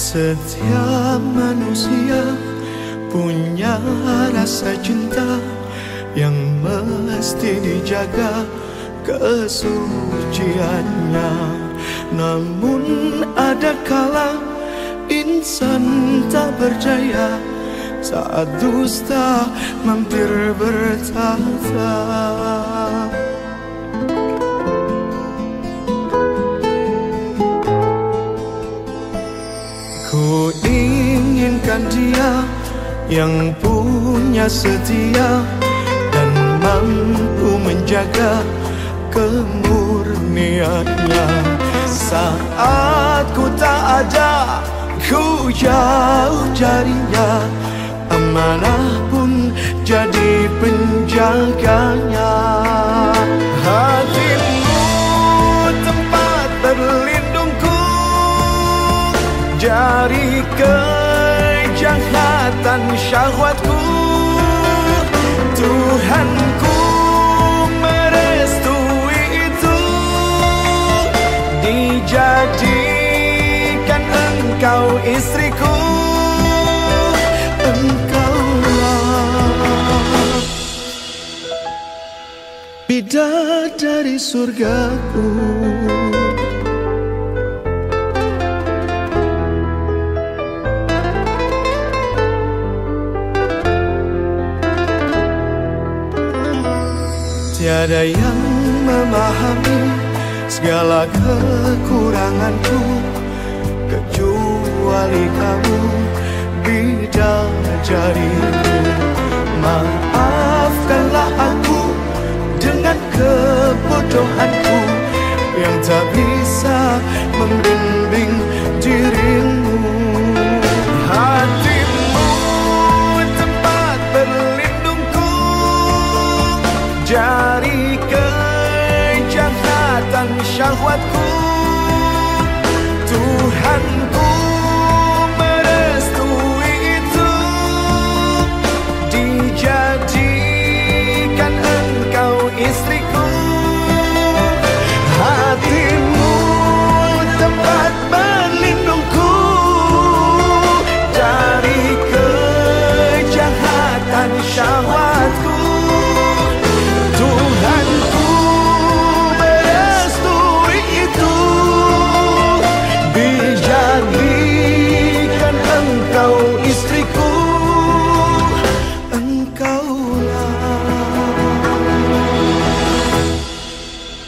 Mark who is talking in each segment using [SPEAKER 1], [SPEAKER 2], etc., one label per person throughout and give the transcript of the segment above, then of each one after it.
[SPEAKER 1] Setiap manusia punya rasa cinta yang mesti dijaga kesuciannya. Namun ada kala insan tak berdaya saat dusta mampir bertata. Ku inginkan dia yang punya setia dan mampu menjaga kemurniannya. Saat ku tak ada ku jauh jarinya. Amanah pun jadi penjaganya. Hatimu tempat berlindungku. Jari kejahatan syahwatku. Tuhanku merestui itu. Dijadikan engkau istriku. Engkaulah Bidadari surgaku Tiada yang memahami segala kekuranganku Kecuali kamu bidadariku Maafkanlah Jari kejahatan syahwatku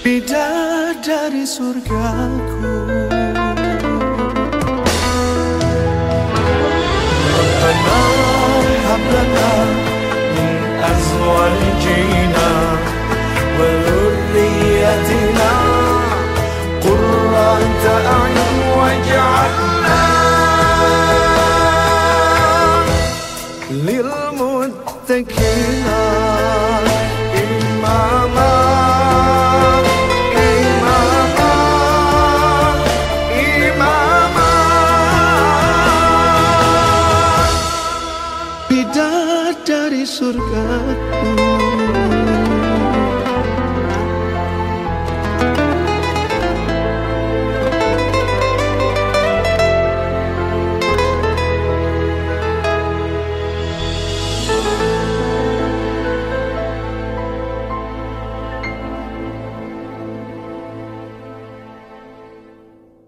[SPEAKER 1] Bidadari surgaku. ربنا هب لنا من أزواجنا وذريتنا قرة أعين واجعلنا للمتقين dari surgaku.